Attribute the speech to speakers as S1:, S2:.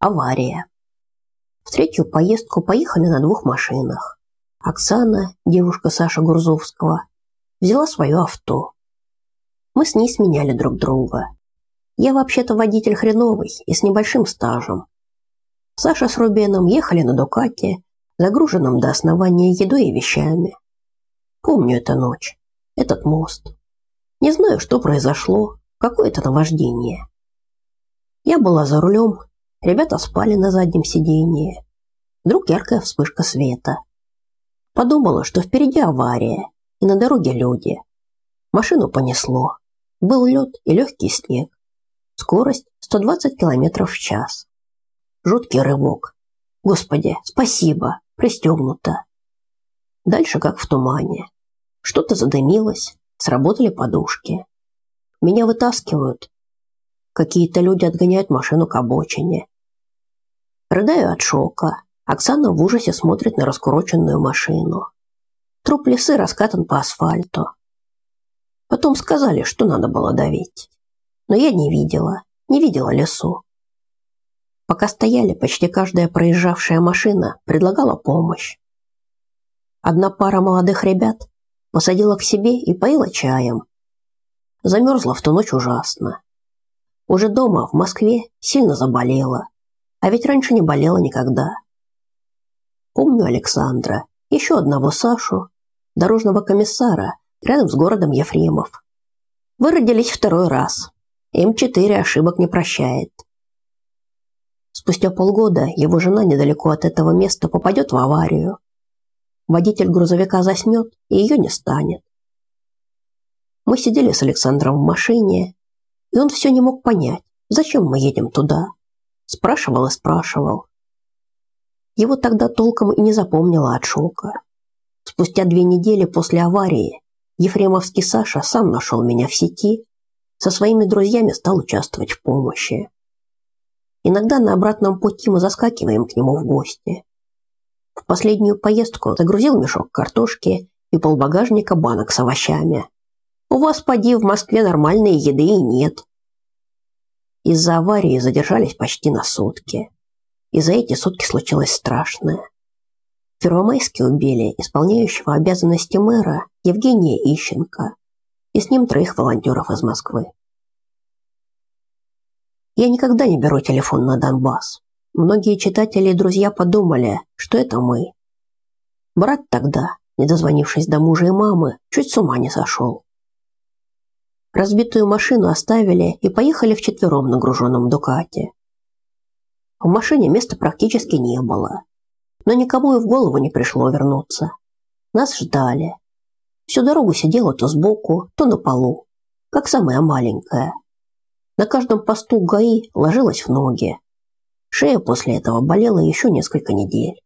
S1: Авария. В третью поездку поехали на двух машинах. Оксана, девушка Саша Гурзовского, взяла свое авто. Мы с ней сменяли друг друга. Я вообще-то водитель хреновый и с небольшим стажем. Саша с Рубеном ехали на Дукате, загруженном до основания едой и вещами. Помню эту ночь, этот мост. Не знаю, что произошло, какое-то наваждение. Я была за рулем, ребята спали на заднем сиденье. Вдруг яркая вспышка света. Подумала, что впереди авария, и на дороге люди. Машину понесло. Был лед и легкий снег. Скорость 120 км в час. Жуткий рывок. Господи, спасибо, пристегнуто. Дальше как в тумане. Что-то задымилось, сработали подушки. Меня вытаскивают. Какие-то люди отгоняют машину к обочине. Рыдаю от шока. Оксана в ужасе смотрит на раскуроченную машину. Труп лисы раскатан по асфальту. Потом сказали, что надо было давить. Но я не видела, не видела лесу. Пока стояли, почти каждая проезжавшая машина предлагала помощь. Одна пара молодых ребят посадила к себе и поила чаем. Замерзла в ту ночь ужасно. Уже дома, в Москве, сильно заболела. А ведь раньше не болела никогда. Помню Александра, еще одного Сашу, дорожного комиссара, рядом с городом Ефремов. Вы родились второй раз. М4 ошибок не прощает. Спустя полгода его жена недалеко от этого места попадет в аварию. Водитель грузовика заснет, и ее не станет. Мы сидели с Александром в машине, и он все не мог понять, зачем мы едем туда. Спрашивал и спрашивал. Его тогда толком и не запомнила от шока. Спустя две недели после аварии Ефремовский Саша сам нашел меня в сети, со своими друзьями стал участвовать в помощи. Иногда на обратном пути мы заскакиваем к нему в гости. В последнюю поездку загрузил мешок картошки и полбагажника банок с овощами. У вас, поди, в Москве нормальной еды и нет. Из-за аварии задержались почти на сутки. И за эти сутки случилось страшное. В Первомайске убили исполняющего обязанности мэра Евгения Ищенко и с ним троих волонтеров из Москвы. Я никогда не беру телефон на Донбасс. Многие читатели и друзья подумали, что это мы. Брат тогда, не дозвонившись до мужа и мамы, чуть с ума не сошел. Разбитую машину оставили и поехали вчетвером на груженном Дукате. В машине места практически не было, но никому и в голову не пришло вернуться. Нас ждали. Всю дорогу сидела то сбоку, то на полу, как самая маленькая. На каждом посту ГАИ ложилась в ноги. Шея после этого болела еще несколько недель.